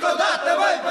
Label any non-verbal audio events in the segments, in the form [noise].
Nicodata vai, vai.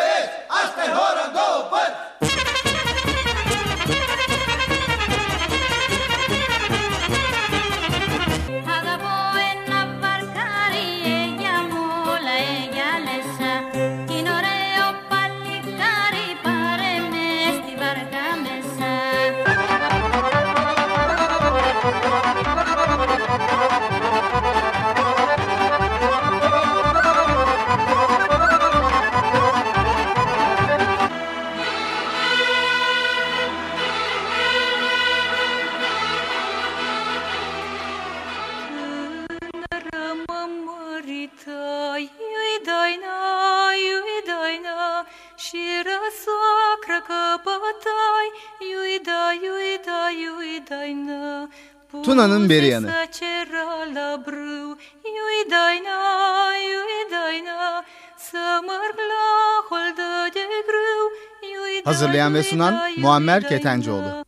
Beri yanı. Hazırlayan ve sunan Muammer Ketencoğlu.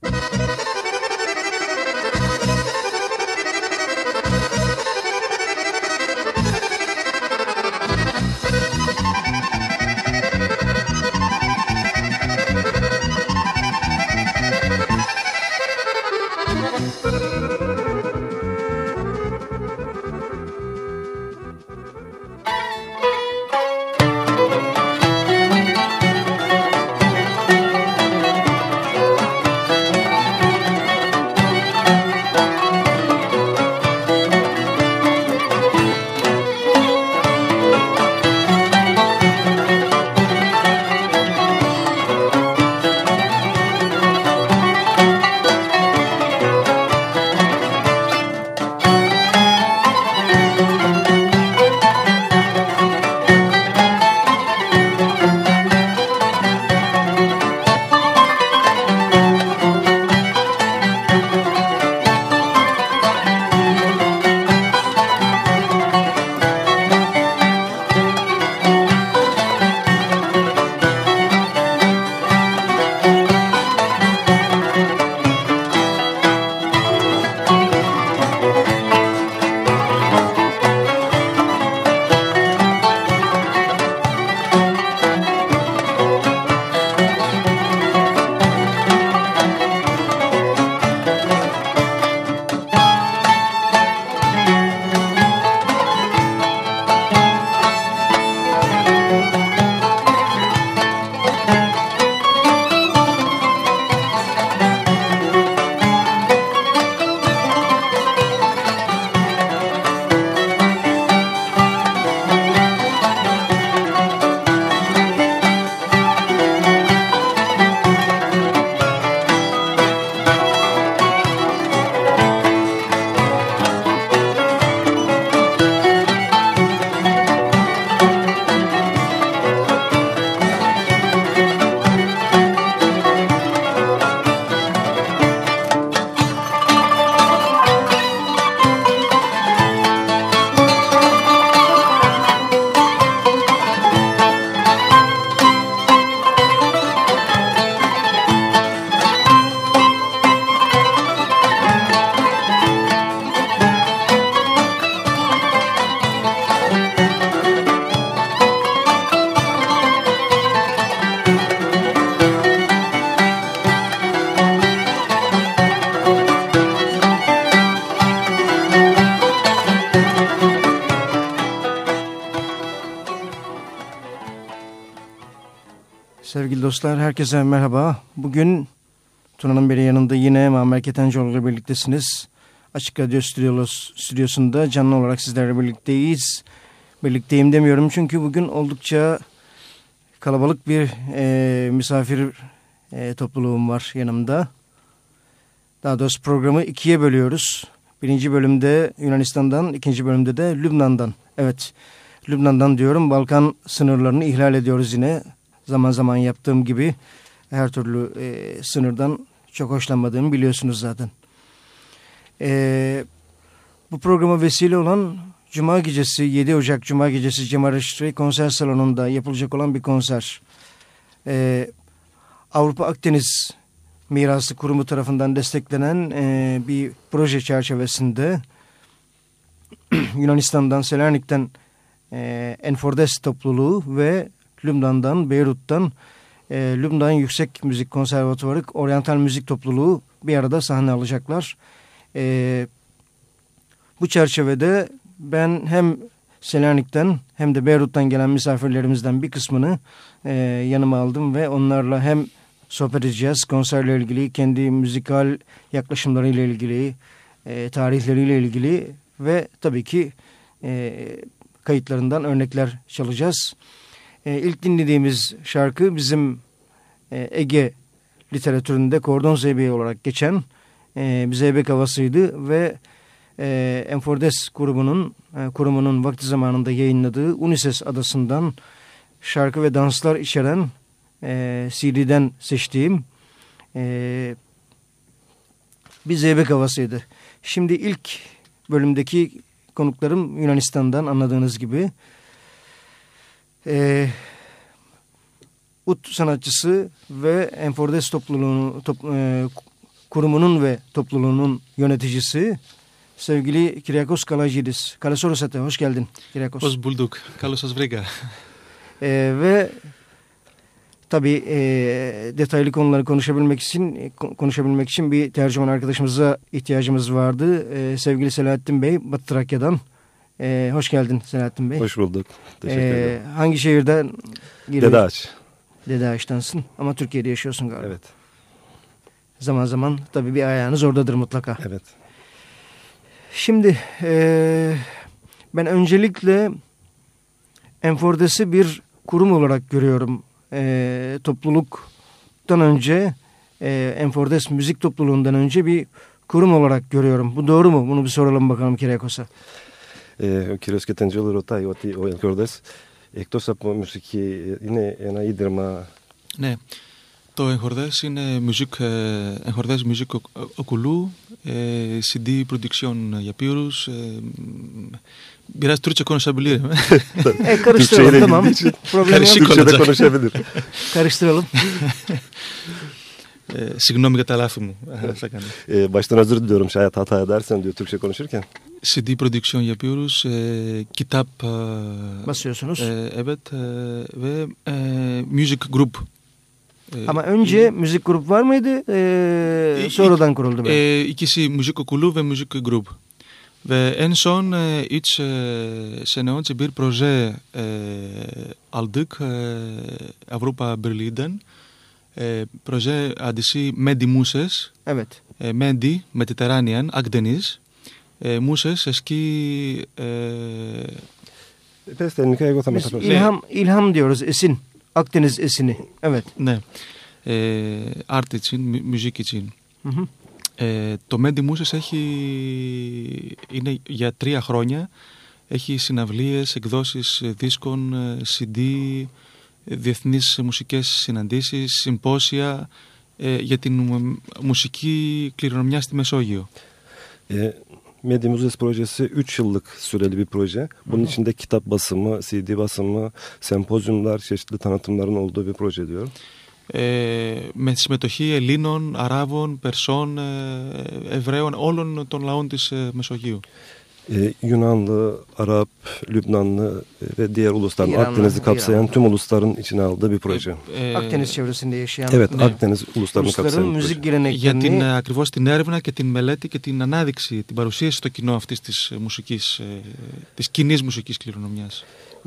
Dostlar, herkese merhaba. Bugün Tuna'nın beri yanında yine Muammer Ketencoğlu ile birliktesiniz. Açık Radyo stüdyosunda canlı olarak sizlerle birlikteyiz. Birlikteyim demiyorum çünkü bugün oldukça kalabalık bir e, misafir e, topluluğum var yanımda. Daha doğrusu programı ikiye bölüyoruz. Birinci bölümde Yunanistan'dan, ikinci bölümde de Lübnan'dan. Evet, Lübnan'dan diyorum. Balkan sınırlarını ihlal ediyoruz yine zaman zaman yaptığım gibi her türlü e, sınırdan çok hoşlanmadığımı biliyorsunuz zaten. E, bu programa vesile olan Cuma gecesi 7 Ocak Cuma gecesi Cemal Reşitri konser salonunda yapılacak olan bir konser. E, Avrupa Akdeniz Mirası Kurumu tarafından desteklenen e, bir proje çerçevesinde [clears throat] Yunanistan'dan Selanik'ten e, Enfordes topluluğu ve Lübnan'dan, Beyrut'tan e, Lübnan Yüksek Müzik Konservatuvarı Oryantal Müzik Topluluğu bir arada sahne alacaklar. E, bu çerçevede ben hem Selanik'ten hem de Beyrut'tan gelen misafirlerimizden bir kısmını e, yanıma aldım ve onlarla hem sohbet edeceğiz. Konserle ilgili, kendi müzikal yaklaşımlarıyla ilgili, e, tarihleriyle ilgili ve tabii ki e, kayıtlarından örnekler çalacağız. E, ilk dinlediğimiz şarkı bizim e, Ege literatüründe kordon zeybeği olarak geçen e, bir zeybek havasıydı ve e, Enfordes kurumunun, e, kurumunun vakti zamanında yayınladığı Unises adasından şarkı ve danslar içeren e, CD'den seçtiğim e, bir zeybek havasıydı. Şimdi ilk bölümdeki konuklarım Yunanistan'dan anladığınız gibi e, ut sanatçısı ve Enfordes topluluğunun top, e, kurumunun ve topluluğunun yöneticisi sevgili Kyriakos Kalajidis. Kalas Orosat'a hoş geldin Kyriakos. Hoş bulduk. Kalos Osvrega. E, ee, ve tabii e, detaylı konuları konuşabilmek için konuşabilmek için bir tercüman arkadaşımıza ihtiyacımız vardı. E, sevgili Selahattin Bey Batı Trakya'dan. E, hoş geldin Selahattin Bey. Hoş bulduk. Teşekkür E, ederim. hangi şehirden? Dede Ağaç. Dede Ağaç'tansın ama Türkiye'de yaşıyorsun galiba. Evet. Zaman zaman tabii bir ayağınız oradadır mutlaka. Evet. Şimdi e, ben öncelikle Enfordes'i bir kurum olarak görüyorum. E, topluluktan önce e, Enfordes müzik topluluğundan önce bir kurum olarak görüyorum. Bu doğru mu? Bunu bir soralım bakalım Kirekos'a. Ε, ο κύριος Κετεντζόλου ρωτάει ότι ο Ελκιόρδε, εκτός από μουσική, είναι ένα ίδρυμα. Ναι. Το Ενχορδέ είναι μουσική Ενχορδέ Μουζίκ Οκουλού, ε, CD Production για πύρους. Ε, Μπειρά τρούτσα κόνο σαν πλήρη. Ευχαριστώ. Ευχαριστώ. Ευχαριστώ ε, συγγνώμη για τα λάθη μου. Θα κάνω. Ee, baştan özür diliyorum şayet hata edersen diyor Türkçe konuşurken. CD production για πύρους, ε, kitap, ε, Basıyorsunuz. e, evet e, ve e, music group. E, Ama önce müzik grup var mıydı? E, İlk- sonradan kuruldu. böyle. E, ikisi müzik okulu ve müzik grup. Ve en son e, üç e, sene önce bir proje e, aldık e, Avrupa Birliği'den. E, ε, προζέ αντισή Μέντι Μούσες. Ε, Μέντι, Μετιτεράνιαν, Αγντενή. Ε, Μούσες, εσκή. Πες ελληνικά, εγώ θα μεταφράσω. Ιλχάμ εσύ. Αγντενή, Ναι. Άρτιτσιν, μουζίκιτσιν. Το Μέντι Μούσες έχει. είναι για τρία χρόνια. Έχει συναυλίες, εκδόσεις δίσκων, CD, mm-hmm διεθνείς μουσικές συναντήσεις, συμπόσια ε, για την μου- μουσική κληρονομιά στη Μεσόγειο. Ee, Medya Müzesi projesi 3 yıllık süreli bir proje. Bunun içinde kitap basımı, CD basımı, sempozyumlar, çeşitli tanıtımların olduğu bir proje diyor. Ε, με συμμετοχή Ελλήνων, Αράβων, Περσών, ε, Εβραίων, όλων των λαών της ε, Μεσογείου. Ee, Yunanlı, Arap, Lübnanlı e, ve diğer ulusların, İranlı, Akdeniz'i kapsayan İranlı. tüm ulusların içine aldığı bir proje. Ε, Akdeniz çevresinde yaşayan Evet, ναι. Akdeniz uluslarını kapsayan ulusların bir proje. müzik για geleneklerini την, ε, ακριβώς την έρευνα και την μελέτη και την ανάδειξη, την παρουσίαση στο κοινό αυτής της ε, μουσικής, ε, της κοινής μουσικής κληρονομιάς.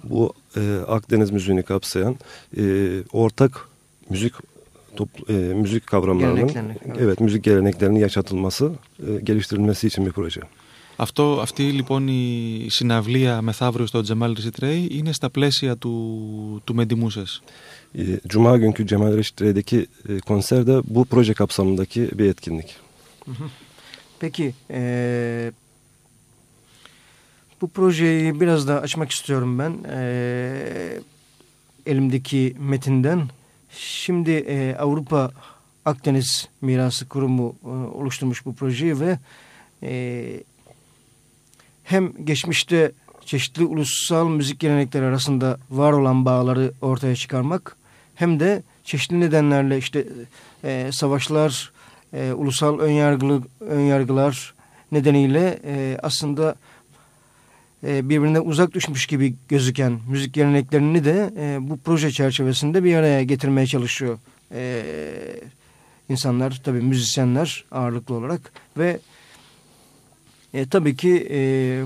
Bu e, Akdeniz müziğini kapsayan e, ortak müzik topl- e, müzik kavramlarının Geleneklerini, evet. evet. müzik geleneklerinin yaşatılması, e, geliştirilmesi için bir proje. Αυτό, αυτή λοιπόν η συναυλία μεθαύριο στο Τζεμάλ Ρισιτρέι είναι στα πλαίσια του, του Μεντιμούσες. E, Cuma günkü Cemal Reşit Rey'deki e, konser de bu proje kapsamındaki bir etkinlik. Peki eee, bu projeyi biraz daha açmak istiyorum ben Eee, elimdeki metinden. Şimdi eee, Avrupa Akdeniz Mirası Kurumu eee, oluşturmuş bu projeyi ve eee, hem geçmişte çeşitli ulusal müzik gelenekleri arasında var olan bağları ortaya çıkarmak hem de çeşitli nedenlerle işte eee, savaşlar, e, ulusal önyargılı önyargılar nedeniyle e, aslında e, birbirine uzak düşmüş gibi gözüken müzik geleneklerini de e, bu proje çerçevesinde bir araya getirmeye çalışıyor. E, insanlar tabii müzisyenler ağırlıklı olarak ve e, tabii ki e,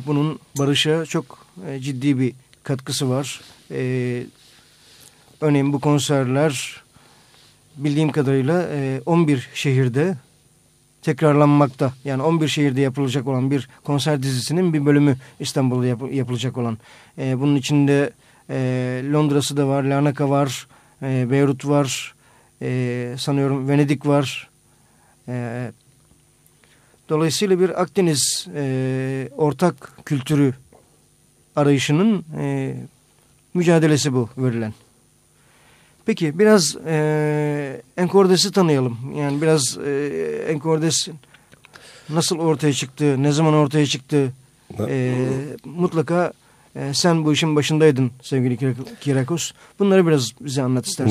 bunun barışa çok e, ciddi bir katkısı var. E, örneğin bu konserler bildiğim kadarıyla e, 11 şehirde tekrarlanmakta. Yani 11 şehirde yapılacak olan bir konser dizisinin bir bölümü İstanbul'da yap yapılacak olan. E, bunun içinde e, Londra'sı da var, Larnaca var, e, Beyrut var, e, sanıyorum Venedik var. E, dolayısıyla bir Akdeniz e, ortak kültürü arayışının e, mücadelesi bu verilen. Peki biraz e, Enkordes'i tanıyalım. Yani biraz e, Enkordes nasıl ortaya çıktı, ne zaman ortaya çıktı? E, mutlaka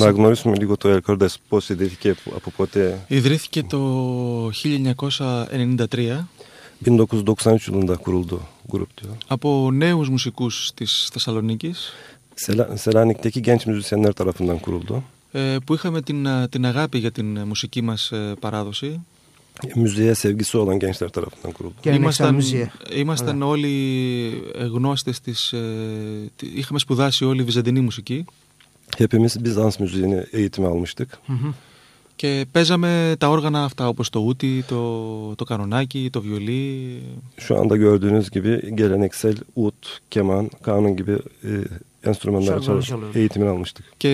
Να γνωρίσουμε λίγο το Ερκόρντας πώ ιδρύθηκε από πότε; Ιδρύθηκε το 1993. Από νέους μουσικούς της Θεσσαλονίκης. Σελάνικτεκι. Ε, που είχαμε την, ε, την αγάπη για την ε, μουσική μας παράδοση. Müziğe sevgisi olan gençler tarafından kuruldu. Ήμασταν, ήμασταν όλοι γνώστες της, είχαμε σπουδάσει όλοι βυζαντινή μουσική. Hepimiz Bizans müziğini eğitimi almıştık. Hı hı. Και παίζαμε τα όργανα αυτά όπως το ούτι, το, το κανονάκι, το βιολί. Şu anda gördüğünüz gibi geleneksel ut, keman, kanun gibi e, enstrümanlara çalış, eğitimini almıştık. Και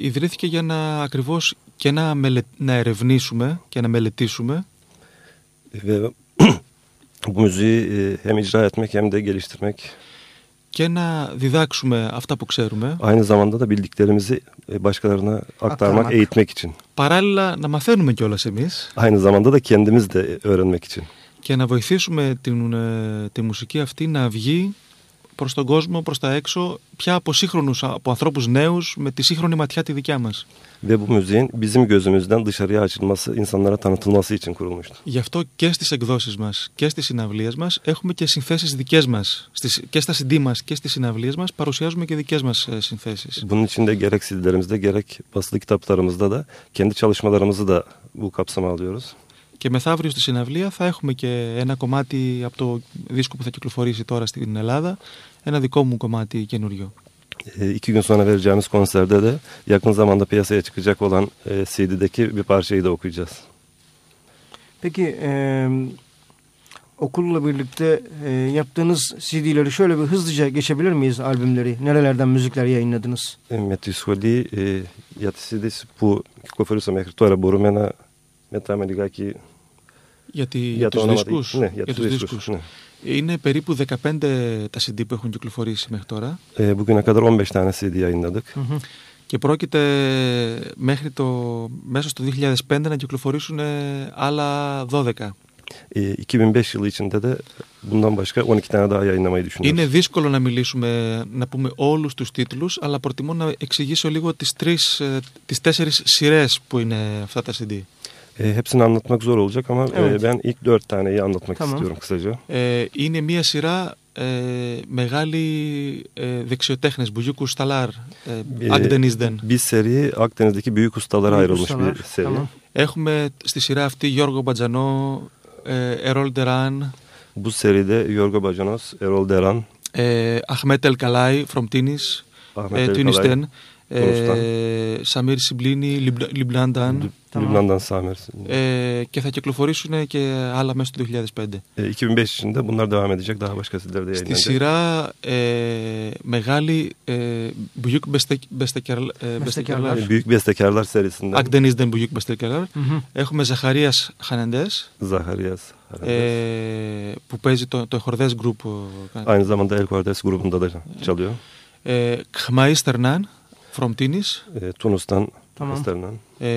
ιδρύθηκε για να ακριβώς και να, μελε, να ερευνήσουμε και να μελετήσουμε. Ve [clears throat] bu müziği e, hem icra etmek hem de geliştirmek. Και να διδάξουμε αυτά που ξέρουμε. Aynı zamanda da bildiklerimizi başkalarına aktarmak, aktarmak. eğitmek için. Παράλληλα να μαθαίνουμε κιόλας εμείς. Aynı zamanda da kendimiz de öğrenmek için. Και να βοηθήσουμε την, τη μουσική αυτή να βγει προς τον κόσμο, προς τα έξω, πια από σύγχρονους, από ανθρώπους νέους, με τη σύγχρονη ματιά τη δικιά μας. Ve bu müziğin bizim gözümüzden dışarıya açılması, insanlara tanıtılması için kurulmuştu. Γι' αυτό και στις εκδόσεις μας και στις συναυλίες μας έχουμε και συνθέσεις δικές μας. Στις, και στα CD μας και στις συναυλίες μας παρουσιάζουμε και δικές μας συνθέσεις. Bunun için de gerek CD'lerimizde gerek basılı kitaplarımızda da kendi çalışmalarımızı da bu kapsama alıyoruz. Και μεθαύριο στη συναυλία θα έχουμε και ένα κομμάτι από το δίσκο που θα κυκλοφορήσει τώρα στην Ελλάδα, ένα δικό μου κομμάτι καινούριο. E, iki gün sonra vereceğimiz konserde de yakın zamanda piyasaya çıkacak olan e, CD'deki bir parçayı da okuyacağız. Peki e, okulla birlikte e, yaptığınız CD'leri şöyle bir hızlıca geçebilir miyiz albümleri? Nerelerden müzikler yayınladınız? Με τη σχολή ε, για τις CDs που κυκλοφορήσαμε μέχρι τώρα μπορούμε να μετράμε λιγάκι για, τη, για, τους δίσκους. Ναι, για, για τους δίσκους. δίσκους. Ναι. Είναι περίπου 15 τα CD που έχουν κυκλοφορήσει μέχρι τώρα. Ε, bugüne kadar 15 tane CD yayınladık. Mm -hmm. Και πρόκειται μέχρι το, μέσα στο 2005 να κυκλοφορήσουν άλλα 12. E, 2005 yılı içinde de bundan başka 12 tane daha yayınlamayı düşünüyoruz. Είναι δύσκολο να μιλήσουμε, να πούμε όλους τους τίτλους, αλλά προτιμώ να εξηγήσω λίγο τις, τρεις, τις τέσσερις σειρές που είναι αυτά τα CD. E, hepsini anlatmak zor olacak ama evet. e, ben ilk dört taneyi anlatmak tamam. istiyorum kısaca. Ε, είναι μια σειρά ε, μεγάλη ε, δεξιοτέχνες, Buyuk Ustalar, ε, Akdeniz'den. Bir seri Akdeniz'deki büyük ustalara ayrılmış bir seri. Tamam. Έχουμε στη σειρά αυτή Γιώργο Μπατζανό, ε, Erol Deran. Bu seride Yorgo Bacanos, Erol Deran. Ε, Ahmet El Kalay from Tunis, ε, Tunisten. Ε, Σαμίρ Σιμπλίνη, Λιμπλάνταν. Σάμερ. Ε, και θα κυκλοφορήσουν και άλλα μέσα του 2005. Στη σειρά ε, μεγάλη ε, Büyük Bestekarlar. Ε, Έχουμε Ζαχαρίας Χανεντές. Που παίζει το, χορδές Χορδές Group from Tunis. E, Tunus'tan tamam. Sternan. E,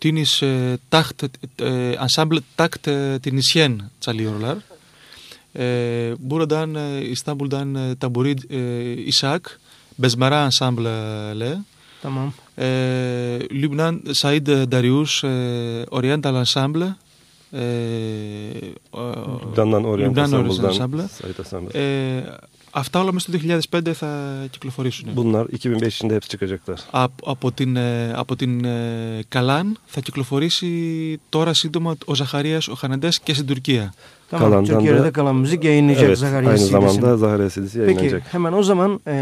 Tunis e, Taht e, Ensemble Taht e, Tunisyen çalıyorlar. E, buradan e, İstanbul'dan e, Taburid e, İshak Bezmara Ensemble Tamam. E, Lübnan Said Darius e, Oriental Ensemble Λιμπνάν Orient Ensemble. Ε, αυτά όλα μέσα στο 2005 θα κυκλοφορήσουν. Bunlar 2005'inde hepsi çıkacaklar. Από, από την, από την Καλάν θα κυκλοφορήσει τώρα σύντομα ο Ζαχαρίας ο Χανεντές και στην Τουρκία. Tamam, Kalan'dan Türkiye'de da kalan müzik yayınlayacak evet, Zakaria aynı CD'sini. zamanda Zakaria CD'si yayınlanacak. Peki hemen o zaman e,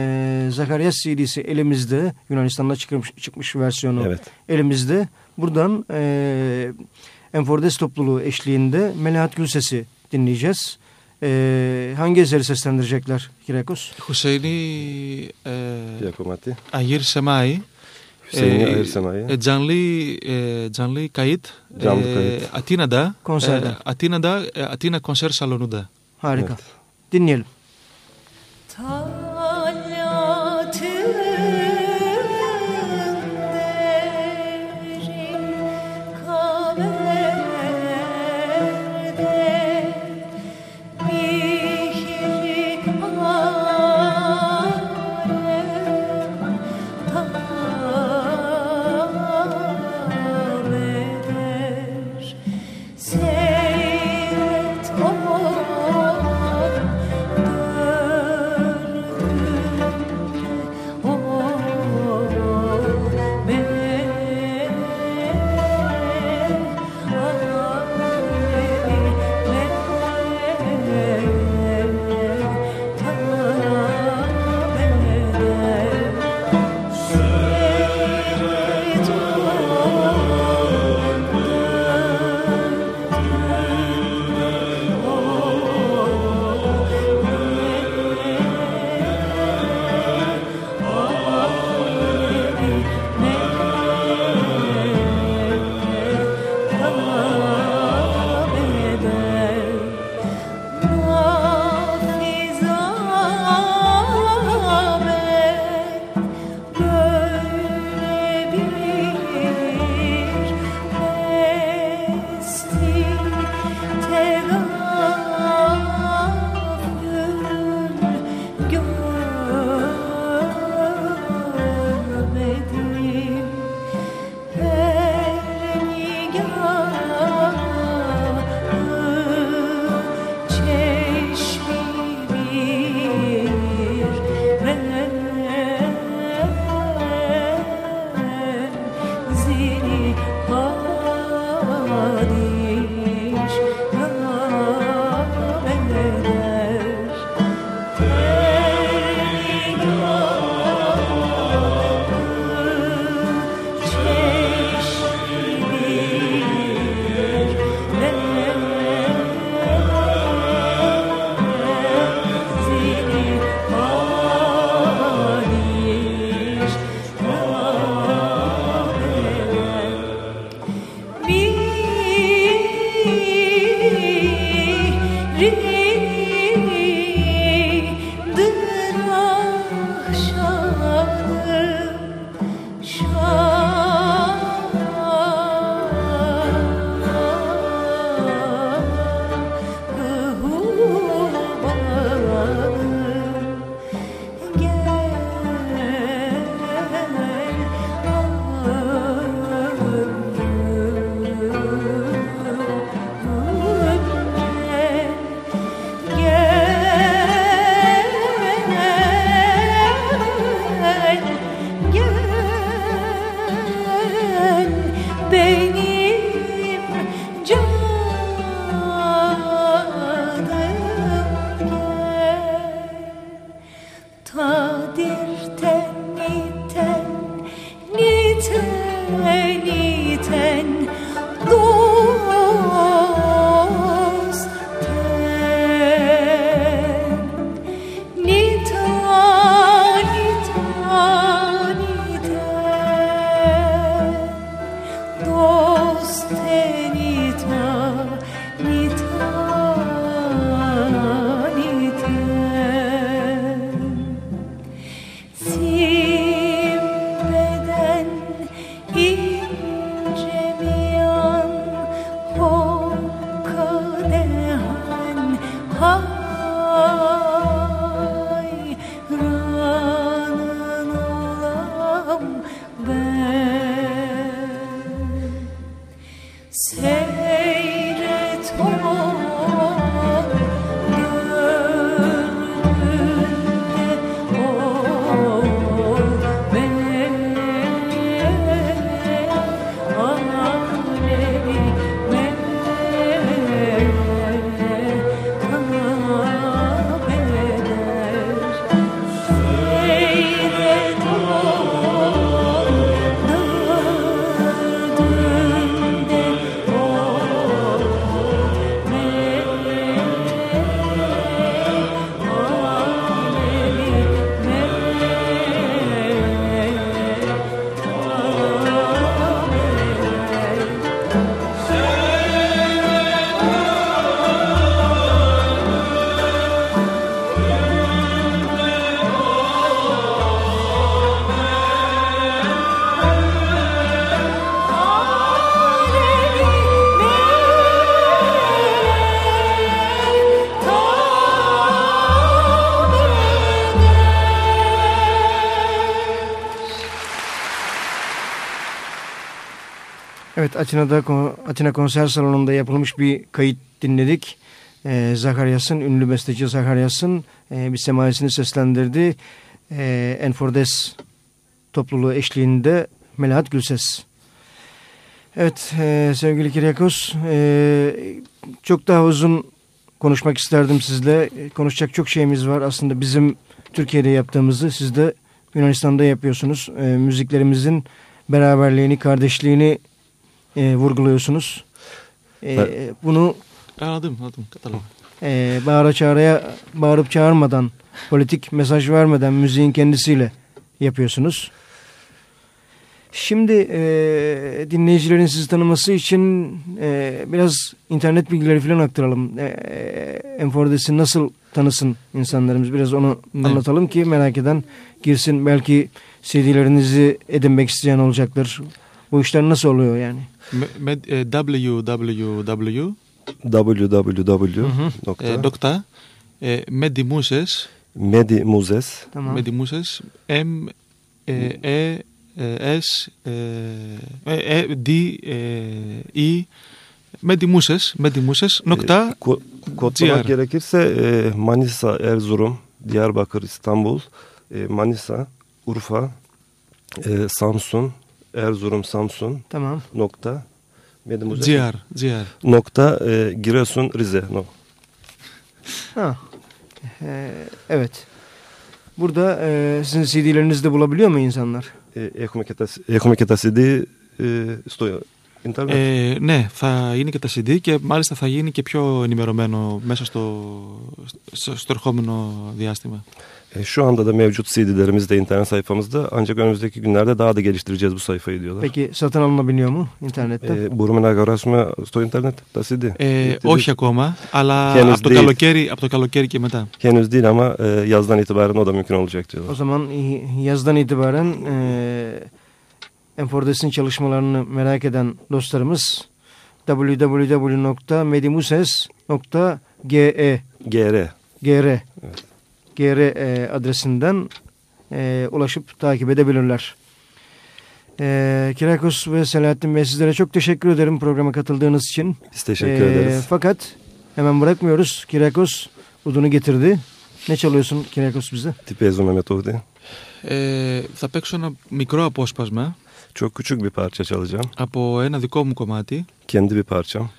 Zakaria CD'si elimizde. Yunanistan'da çıkmış, çıkmış versiyonu evet. elimizde. Buradan e, Enfordes topluluğu eşliğinde Melahat Gülses'i dinleyeceğiz. e, hangi eseri seslendirecekler Kirakos? Hüseyin'i e, Yakomati. Ayir Semai. Hüseyin'i Ayir Semai. Canlı, e, Canlı Kayıt. Canlı e, Kayıt. Atina'da. Konserde. E, Atina'da, e, Atina Konser Salonu'da. Harika. Evet. Dinleyelim. Evet Atina'da Atina Konser Salonu'nda yapılmış bir kayıt dinledik. Ee, Zakaryas'ın, ünlü besteci Zakaryas'ın e, bir semaisini seslendirdi. E, Enfordes topluluğu eşliğinde Melahat Gülses. Evet e, sevgili Kiryakos e, çok daha uzun konuşmak isterdim sizle. E, konuşacak çok şeyimiz var. Aslında bizim Türkiye'de yaptığımızı siz de Yunanistan'da yapıyorsunuz. E, müziklerimizin beraberliğini, kardeşliğini e, vurguluyorsunuz. E, evet. Bunu anladım, anladım. Katalım. E, bağıra çağrıya bağırıp çağırmadan, politik mesaj vermeden müziğin kendisiyle yapıyorsunuz. Şimdi e, dinleyicilerin sizi tanıması için e, biraz internet bilgileri falan aktaralım. E, Enfordes'i nasıl tanısın insanlarımız? Biraz onu anlatalım ki merak eden girsin. Belki CD'lerinizi edinmek isteyen olacaktır. Bu işler nasıl oluyor yani? E, www www nokta, e, e, Medimuses. Medimuses. Tamam. Medimuses. M e, e S, E, D, E, Medimuses, Medimuses. Nokta. Ko kodlamak gerekirse e, Manisa, Erzurum, Diyarbakır, İstanbul, e, Manisa, Urfa, e, Samsun, Erzurum, Samsun tamam. nokta Medimuses Diyar, Diyar. nokta e, Giresun, Rize. No. Ha. Ee, evet. Burada e, sizin CD'lerinizi de bulabiliyor mu insanlar? έχουμε και τα, έχουμε και τα CD στο ίντερνετ. Ε, ναι, θα είναι και τα CD και μάλιστα θα γίνει και πιο ενημερωμένο μέσα στο, στο, στο ερχόμενο διάστημα. E, şu anda da mevcut CD'lerimiz de internet sayfamızda ancak önümüzdeki günlerde daha da geliştireceğiz bu sayfayı diyorlar. Peki satın alınabiliyor mu internette? Ε, μπορούμε να αγοράσουμε στο ίντερνετ τα CD. Ε, όχι ακόμα, αλλά από το, καλοκαίρι, από το καλοκαίρι και μετά. Henüz değil ama e, yazdan itibaren o da mümkün olacak diyorlar. O zaman yazdan itibaren e, Enfordes'in çalışmalarını merak eden dostlarımız www.medimuses.ge GR. GR. Evet. GR e, adresinden e, ulaşıp takip edebilirler. E, Kirakos ve Selahattin Bey sizlere çok teşekkür ederim programa katıldığınız için. Biz teşekkür e, ederiz. Fakat hemen bırakmıyoruz. Kirakos udunu getirdi. Ne çalıyorsun Kirakos bize? Τι παίζουμε με το ε, θα παίξω ένα μικρό απόσπασμα. Çok küçük bir parça çalacağım. Από ένα δικό μου κομμάτι. Kendi bir parçam.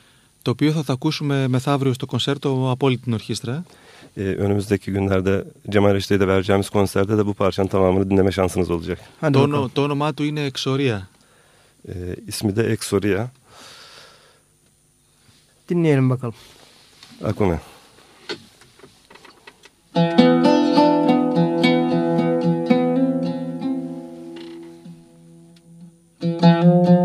Το οποίο θα τα ακούσουμε μεθαύριο στο κονσέρτο από όλη την ορχήστρα e, önümüzdeki günlerde Cemal Reşit'e vereceğimiz konserde de bu parçanın tamamını dinleme şansınız olacak. Hadi Dono, το όνομά του. E, ismi de Exoria. Dinleyelim bakalım. Akume. Akume. Música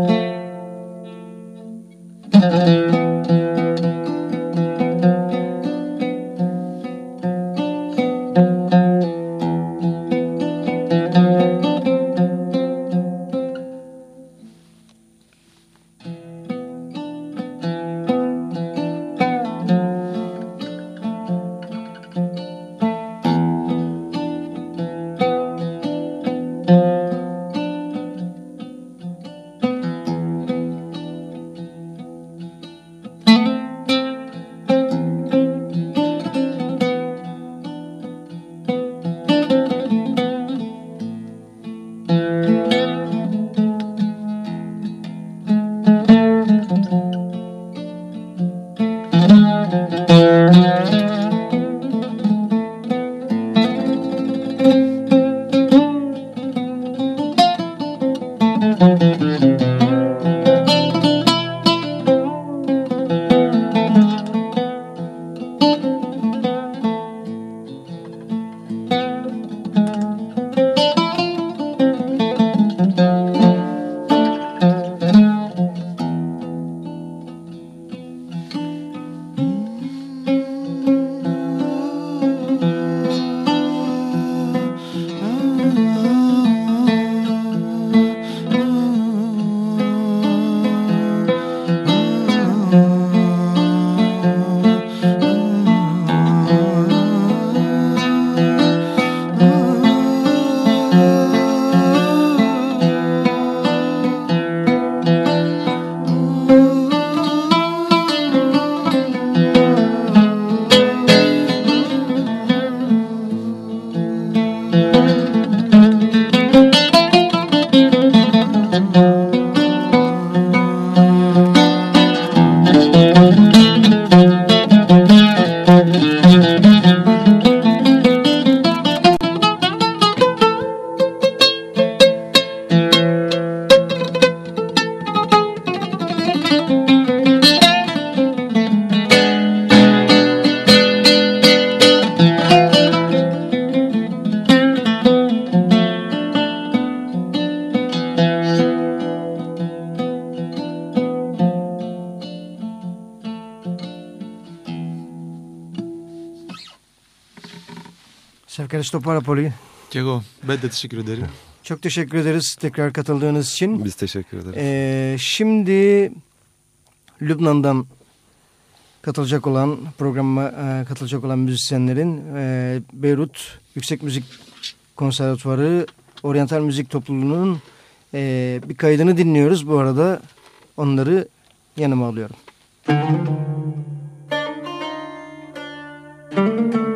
Ευχαριστώ πάρα πολύ. Και εγώ. Μπέντε teşekkür ederim. [laughs] Çok teşekkür ederiz tekrar katıldığınız için. Biz teşekkür ederiz. Ee, şimdi Lübnan'dan katılacak olan programa e, katılacak olan müzisyenlerin e, Beyrut Yüksek Müzik Konservatuvarı Oriental Müzik Topluluğu'nun e, bir kaydını dinliyoruz. Bu arada onları yanıma alıyorum. Evet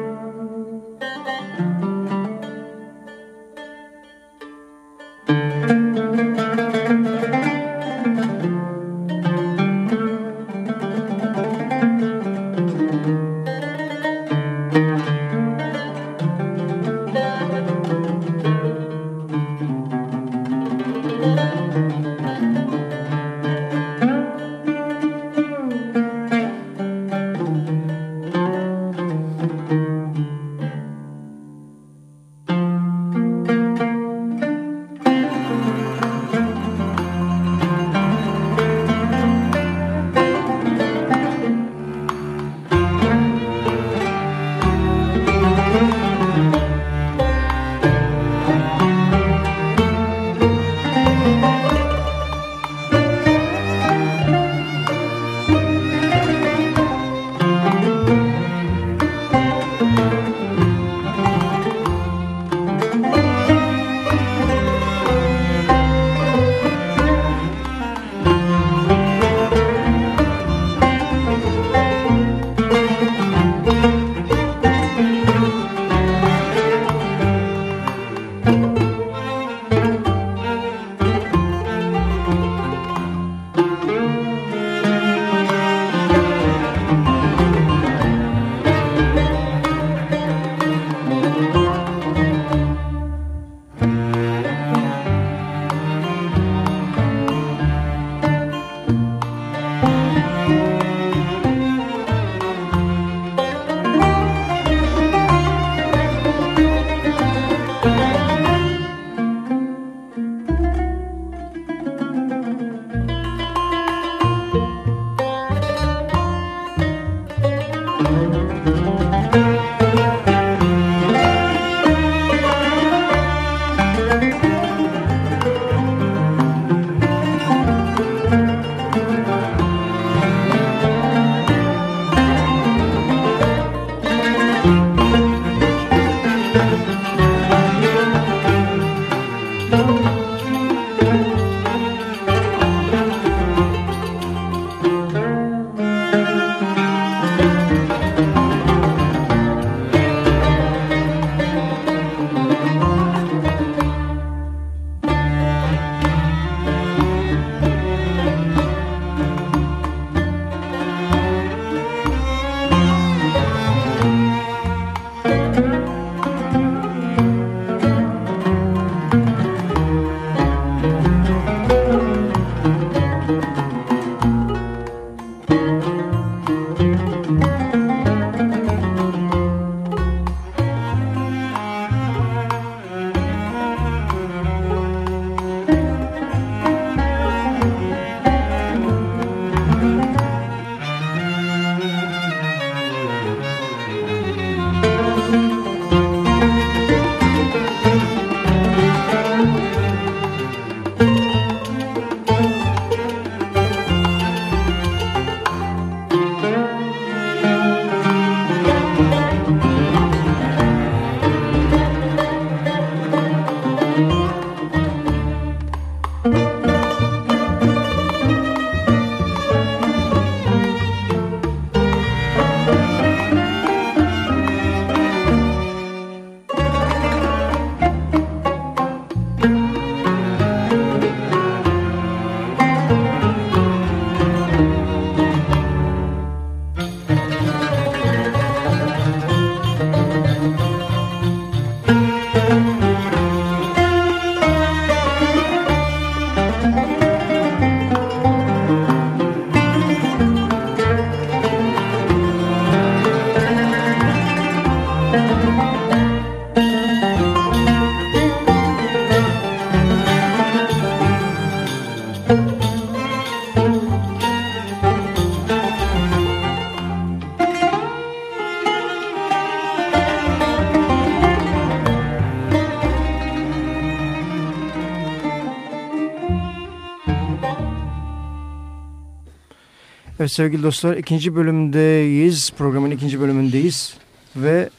sevgili dostlar ikinci bölümdeyiz. Programın ikinci bölümündeyiz. Ve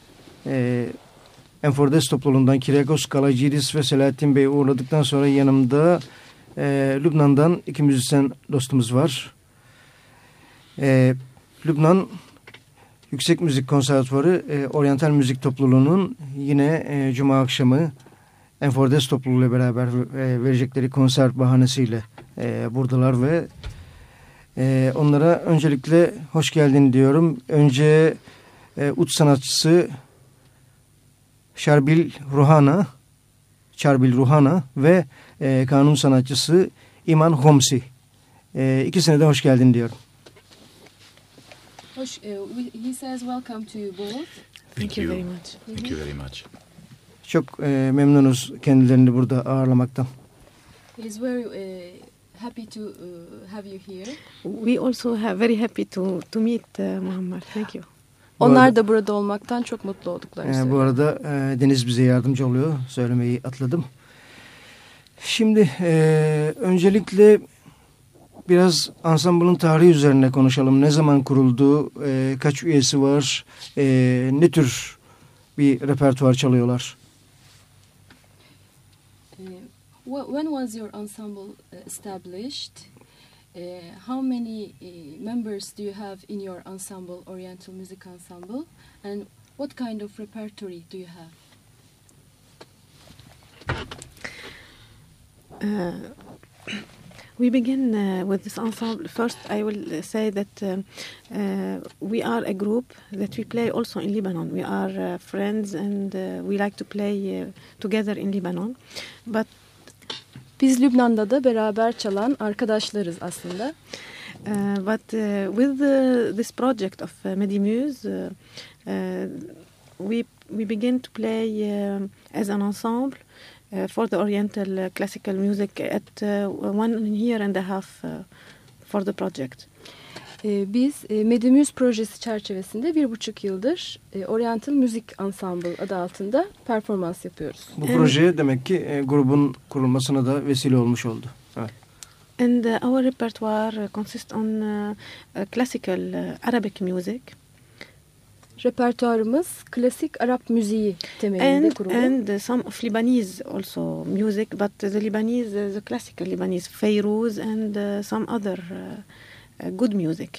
e, Enfordes topluluğundan Kirekos Kalacidis ve Selahattin Bey uğurladıktan sonra yanımda e, Lübnan'dan iki müzisyen dostumuz var. E, Lübnan Yüksek Müzik Konservatuvarı e, Oryantal Müzik Topluluğu'nun yine e, Cuma akşamı Enfordes topluluğuyla beraber e, verecekleri konser bahanesiyle e, buradalar ve e, onlara öncelikle hoş geldin diyorum. Önce e, ut sanatçısı Şarbil Ruhana, Şarbil Ruhana ve e, kanun sanatçısı İman Homsi. E, ikisine de hoş geldin diyorum. Hoş, uh, he says welcome to you both. Thank, Thank you very much. Thank you very much. Çok e, memnunuz kendilerini burada ağırlamaktan. He's very uh, happy to uh, have you here. We also have very happy to to meet uh, Muhammad. Thank you. Bu Onlar arada- da burada olmaktan çok mutlu olduklarını E, bu arada e, Deniz bize yardımcı oluyor. Söylemeyi atladım. Şimdi e, öncelikle biraz ansambulun tarihi üzerine konuşalım. Ne zaman kuruldu, e, kaç üyesi var, e, ne tür bir repertuar çalıyorlar? Wh- when was your ensemble uh, established? Uh, how many uh, members do you have in your ensemble, Oriental Music Ensemble? And what kind of repertory do you have? Uh, [coughs] we begin uh, with this ensemble. First, I will uh, say that we are a group that we play also in Lebanon. We are friends and we like to play together in Lebanon. But Biz Lübnan'da da beraber çalan arkadaşlarız aslında. Uh, but uh, with the, this project of uh, Medimuse, uh, uh, we we begin to play um, as an ensemble uh, for the Oriental uh, classical music at uh, one year and a half uh, for the project. Ee, biz e, Medimüz projesi çerçevesinde bir buçuk yıldır e, Oriental Müzik Ensemble adı altında performans yapıyoruz. Bu Evet. proje demek ki e, grubun kurulmasına da vesile olmuş oldu. Evet. And uh, our repertoire uh, consists on uh, classical Arabic music Repertuarımız klasik Arap müziği temelinde and kurulu. and some of Lebanese also music, but the Lebanese, the classical Lebanese, Fairuz and some other uh, good music.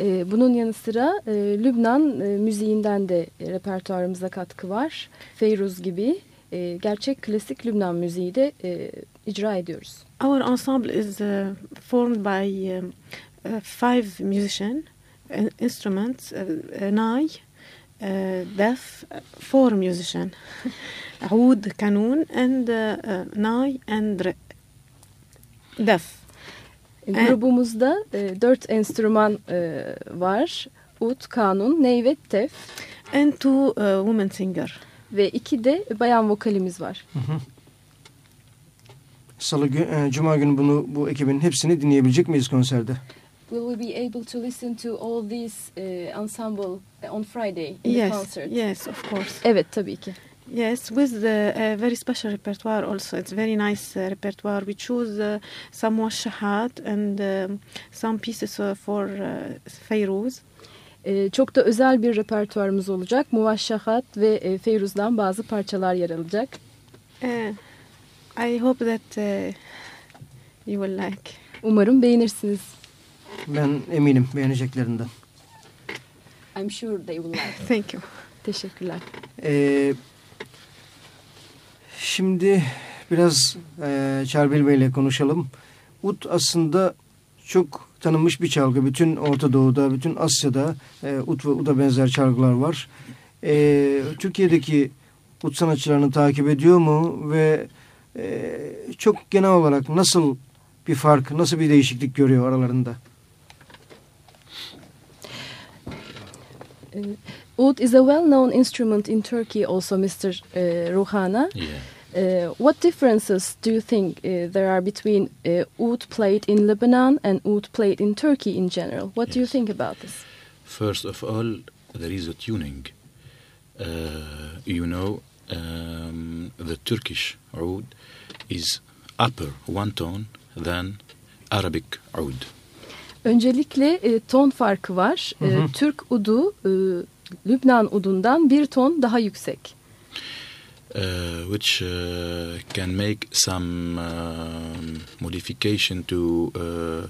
Ee, bunun yanı sıra e, Lübnan e, müziğinden de e, repertuarımıza katkı var. Feyruz gibi e, gerçek klasik Lübnan müziği de e, icra ediyoruz. Our ensemble is formed by five musicians, instruments, nai, deaf, four musicians, [laughs] oud, kanun, and nai and deaf. E, Evet. grubumuzda e, dört enstrüman e, var. Ut, kanun, ney ve tef And two uh, women singer. ve iki de bayan vokalimiz var. Salı gün, e, Cuma günü bunu bu ekibin hepsini dinleyebilecek miyiz konserde? Will we be able to listen to all these uh, ensemble on Friday in the Yes, concert? yes, of course. Evet tabii ki. Yes, with the uh, very special repertoire also. It's very nice uh, repertoire. We choose uh, some washahat and um, some pieces uh, for uh, Fairuz. Ee, çok da özel bir repertuarımız olacak. Muvashşahat ve e, Feyruz'dan bazı parçalar yer alacak. Uh, I hope that uh, you will like. Umarım beğenirsiniz. Ben eminim beğeneceklerinden. I'm sure they will like. [laughs] Thank you. Teşekkürler. Ee, şimdi biraz e, Çarbil Bey ile konuşalım. Ut aslında çok tanınmış bir çalgı. Bütün Orta Doğu'da, bütün Asya'da e, ut ve uda benzer çalgılar var. E, Türkiye'deki ut sanatçılarını takip ediyor mu ve e, çok genel olarak nasıl bir fark, nasıl bir değişiklik görüyor aralarında? Oud is a well-known instrument in Turkey also, Mr. Uh, Ruhana. Yeah. Uh, what differences do you think uh, there are between uh, oud played in Lebanon and oud played in Turkey in general? What do you Yes. think about this? First of all, there is a tuning. Uh, you know, um, the Turkish oud is upper one tone than Arabic oud. Öncelikle e, ton farkı var. E, Hı hı. Türk udu e, Lübnan udundan bir ton daha yüksek. uh, which uh, can make some um, modification to uh,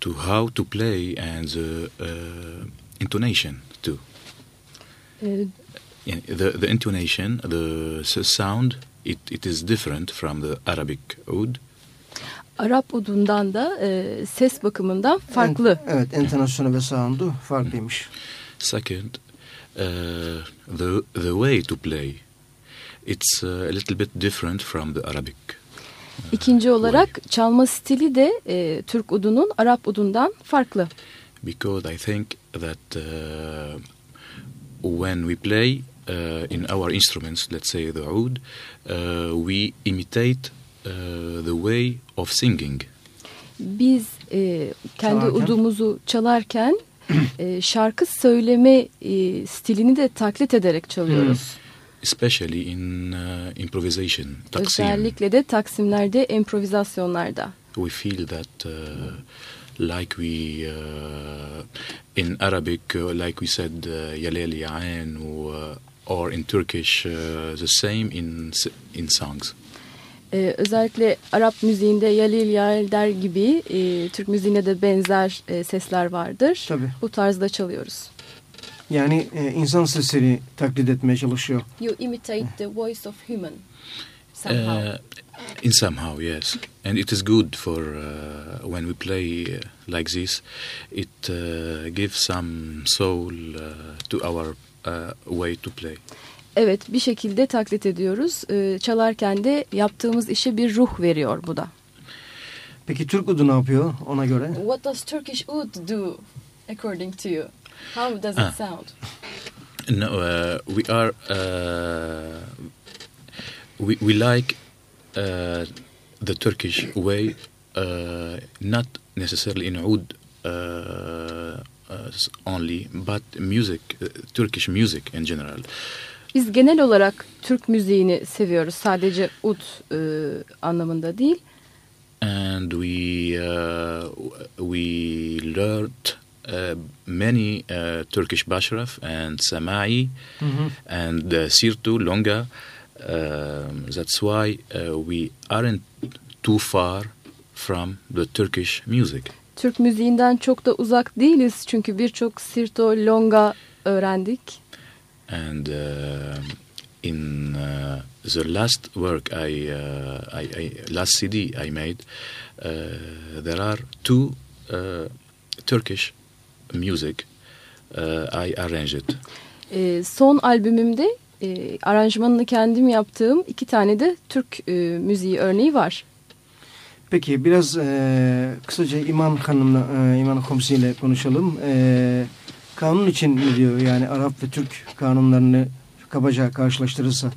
to how to play and the uh, intonation too. Yani the the intonation, the sound, it, it is different from the Arabic oud. Arap udundan da e, ses bakımından farklı. En- evet, entonasyonu ve sound'u farklıymış. Second, uh, the the way to play, it's uh, a little bit different from the Arabic. İkinci olarak çalma stili de e, Türk udunun Arap udundan farklı. because I think that uh, when we play uh, in our instruments, let's say the oud, uh, we imitate uh, the way of singing. Biz e, kendi Çalarken? udumuzu çalarken [clears throat] e, şarkı söyleme e, stilini de taklit ederek çalıyoruz. Especially in uh, improvisation, taksim, Özellikle de taksimlerde, improvizasyonlarda. we feel that uh, like we uh, in Arabic, uh, like we said, uh, Yalel Ya'an, or, or in Turkish, uh, the same in in songs. Ee, özellikle Arap müziğinde Yalil Yal der gibi e, Türk müziğinde de benzer e, sesler vardır. Tabii. Bu tarzda çalıyoruz. Yani e, insan sesleri taklit etmeye çalışıyor. You imitate the voice of human Uh, in somehow, yes, and it is good for uh, when we play uh, like this. It uh, gives some soul uh, to our uh, way to play. Evet bir şekilde taklit ediyoruz. Ee, çalarken de yaptığımız işe bir ruh veriyor bu da. Peki Türk udu ne yapıyor ona göre? What does Turkish oud do according to you? How does Ah. it sound? No, uh, we are uh, we we like uh, the Turkish way, uh, not necessarily in oud uh, uh, only, but music, uh, Turkish music in general. Biz genel olarak Türk müziğini seviyoruz. Sadece ud e, anlamında değil. and we uh, we learned uh, many uh, Turkish bashraf and samai Hı hı. and uh, sirtu longa. Um, that's why uh, we aren't too far from the Turkish music. Türk müziğinden çok da uzak değiliz. Çünkü birçok sirto, longa öğrendik. And uh, in uh, the last work I, uh, I, I last CD I made, uh, there are two uh, Turkish music uh, I arranged. E, son albümümde e, aranjmanını kendim yaptığım iki tane de Türk e, müziği örneği var. Peki biraz e, kısaca İman Hanım'la, e, İman Komsi ile konuşalım. E, kanun için ne diyor? Yani Arap ve Türk kanunlarını kabaca karşılaştırırsa.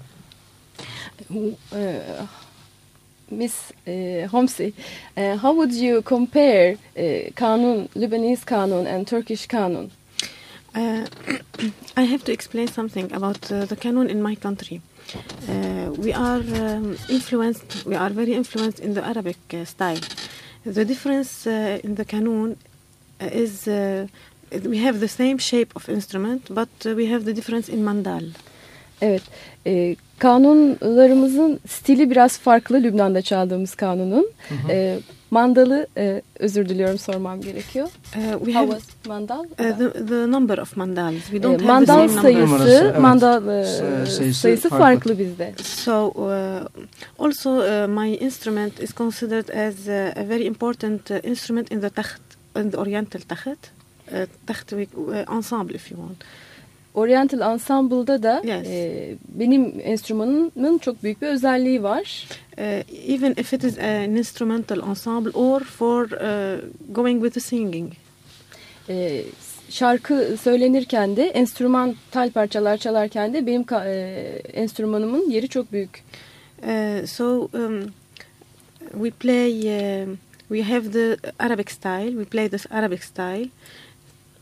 E, Miss e, Homsi, e, how would you compare e, kanun, Lebanese kanun and Turkish kanun? Uh, [clears throat] I have to explain something about uh, the canon in my country. Uh, we are um, influenced, we are very influenced in the Arabic uh, style. The difference uh, in the canon uh, is uh, we have the same shape of instrument, but uh, we have the difference in mandal. Evet, e, kanunlarımızın stili biraz farklı Lübnan'da çaldığımız kanunun. E, mandalı, e, özür diliyorum sormam gerekiyor. Uh, we How have was mandal? uh, the, the number of mandals. We E, don't have the mandal same number. sayısı, Numarası, evet. mandal e, Sa- sayısı sayısı, farklı. farklı. bizde. So, uh, also, uh, my instrument is considered as a very important uh, instrument in the takht, in the Oriental takht, uh, uh, if you want. Oriental Ensemble'da da Yes. e, benim enstrümanımın çok büyük bir özelliği var. Uh, even if it is an instrumental ensemble or for uh, going with the singing. E, şarkı söylenirken de enstrümantal parçalar çalarken de benim e, enstrümanımın yeri çok büyük. Uh, so, um, we play, um we have the Arabic style, we play this Arabic style.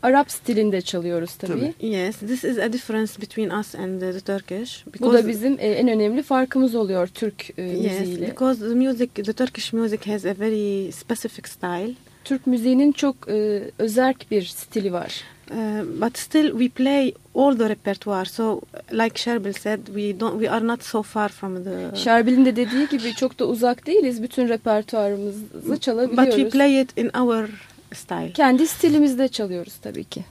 Arap stilinde çalıyoruz tabii. Tabii. Yes, this is a difference between us and the, Turkish. Bu da bizim e, en önemli farkımız oluyor Türk e, yes, müziğiyle. because the music, the Turkish music has a very specific style. Türk müziğinin çok e, özerk bir stili var. Uh, but still, we play all the repertoire. So, like Sherbil said, we don't, we are not so far from the. Şerbil'in de dediği gibi çok da uzak değiliz. Bütün repertuarımızı But we çalabiliyoruz. play it in our style. Kendi stilimizde çalıyoruz tabii ki.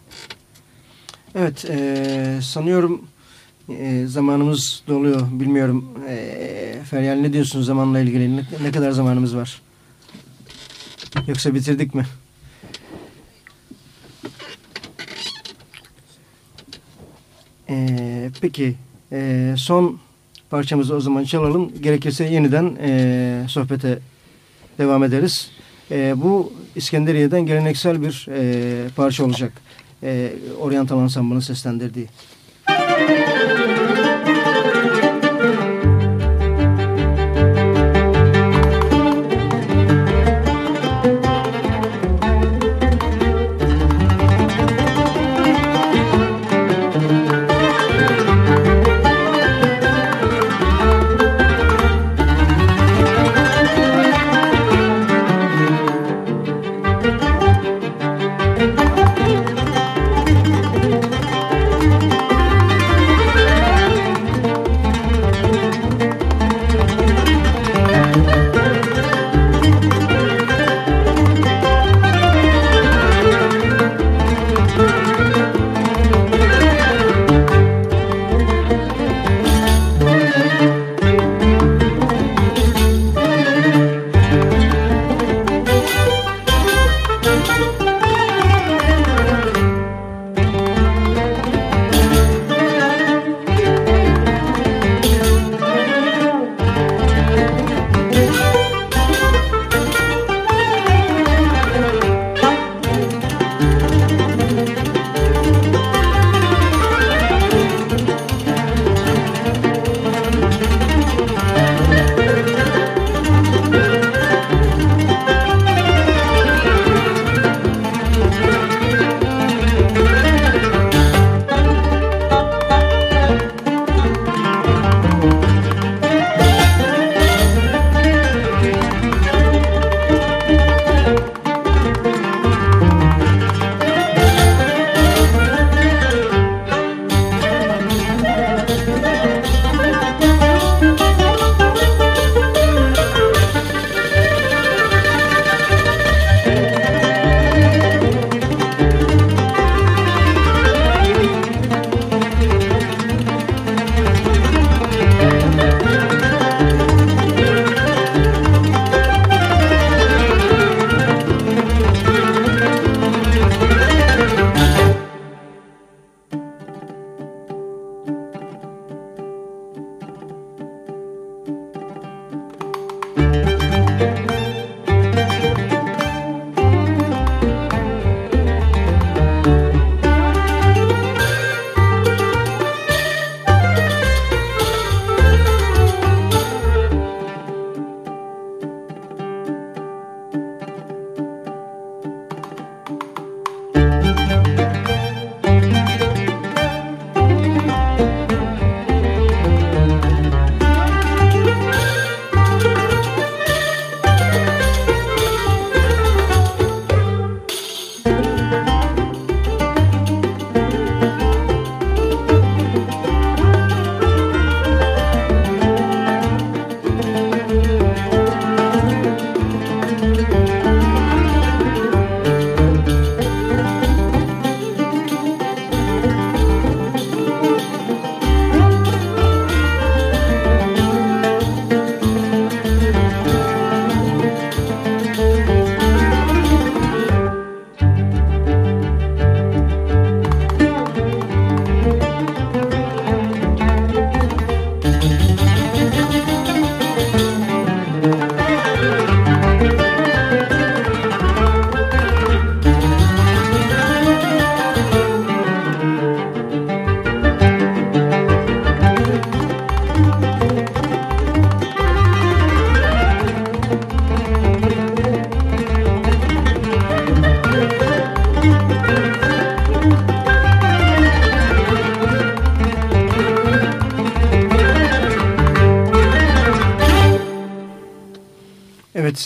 Evet, e, sanıyorum e, zamanımız doluyor. Bilmiyorum. E, Feryal ne diyorsun zamanla ilgili? Ne, ne kadar zamanımız var? Yoksa bitirdik mi? E, peki, e, son parçamızı o zaman çalalım. Gerekirse yeniden e, sohbete devam ederiz. E, bu İskenderiye'den geleneksel bir e, parça olacak. E, Oriental Ensemble'ın seslendirdiği. Thank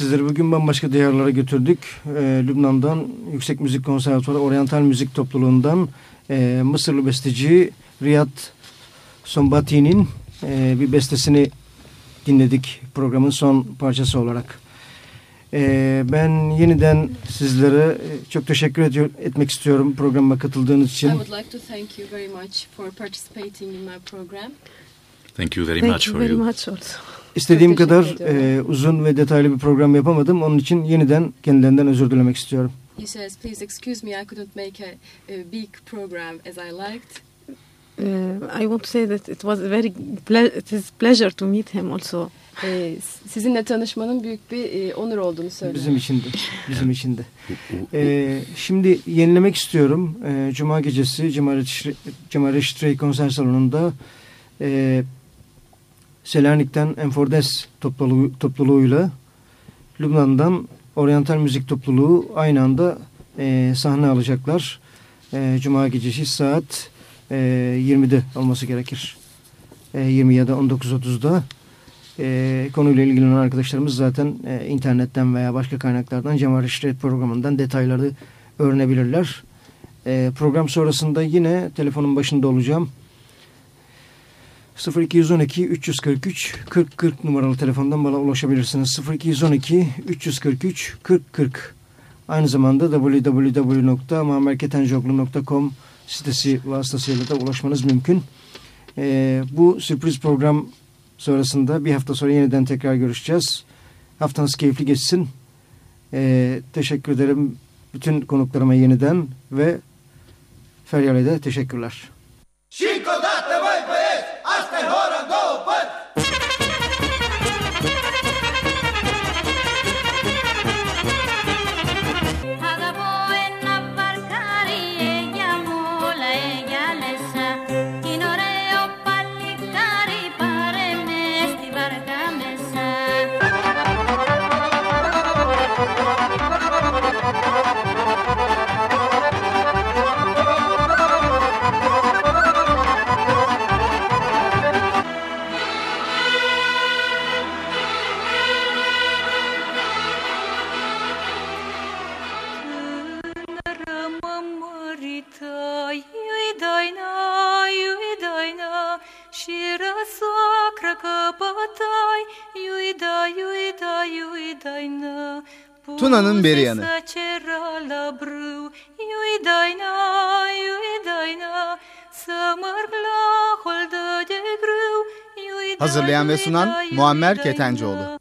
sizleri bugün bambaşka diyarlara götürdük. Ee, Lübnan'dan Yüksek Müzik Konservatuarı Oriental Müzik Topluluğu'ndan e, Mısırlı besteci Riyad Sombati'nin e, bir bestesini dinledik programın son parçası olarak. E, ben yeniden sizlere e, çok teşekkür ediyor, etmek istiyorum programa katıldığınız için. I would like to thank you very much for participating in my program. Thank you very Thank much you for very you. much also. İstediğim kadar e, uzun ve detaylı bir program yapamadım. Onun için yeniden kendilerinden özür dilemek istiyorum. He says, please excuse me, I couldn't make a, a big program as I liked. Uh, I want to say that it was a very ple- it is pleasure to meet him also. Ee, sizinle tanışmanın büyük bir e, onur olduğunu söylüyor. Bizim için de. Bizim için de. Ee, şimdi yenilemek istiyorum. Ee, Cuma gecesi Cemareştre konser salonunda e, Selanik'ten Enfordes topluluğu, topluluğuyla Lübnan'dan Oriental Müzik Topluluğu aynı anda e, sahne alacaklar. E, Cuma gecesi saat e, 20'de olması gerekir. E, 20 ya da 19.30'da. E, konuyla ilgilenen arkadaşlarımız zaten e, internetten veya başka kaynaklardan Cemal Reşit programından detayları öğrenebilirler. E, program sonrasında yine telefonun başında olacağım. 0212 343 40 40 numaralı telefondan bana ulaşabilirsiniz. 0212 343 40 40 Aynı zamanda www.mamerketenjoglu.com sitesi vasıtasıyla da ulaşmanız mümkün. E, bu sürpriz program sonrasında bir hafta sonra yeniden tekrar görüşeceğiz. Haftanız keyifli geçsin. Ee, teşekkür ederim bütün konuklarıma yeniden ve Feryal'e de teşekkürler. Tuna'nın beri yanı. Hazırlayan ve sunan Muammer Ketencoğlu.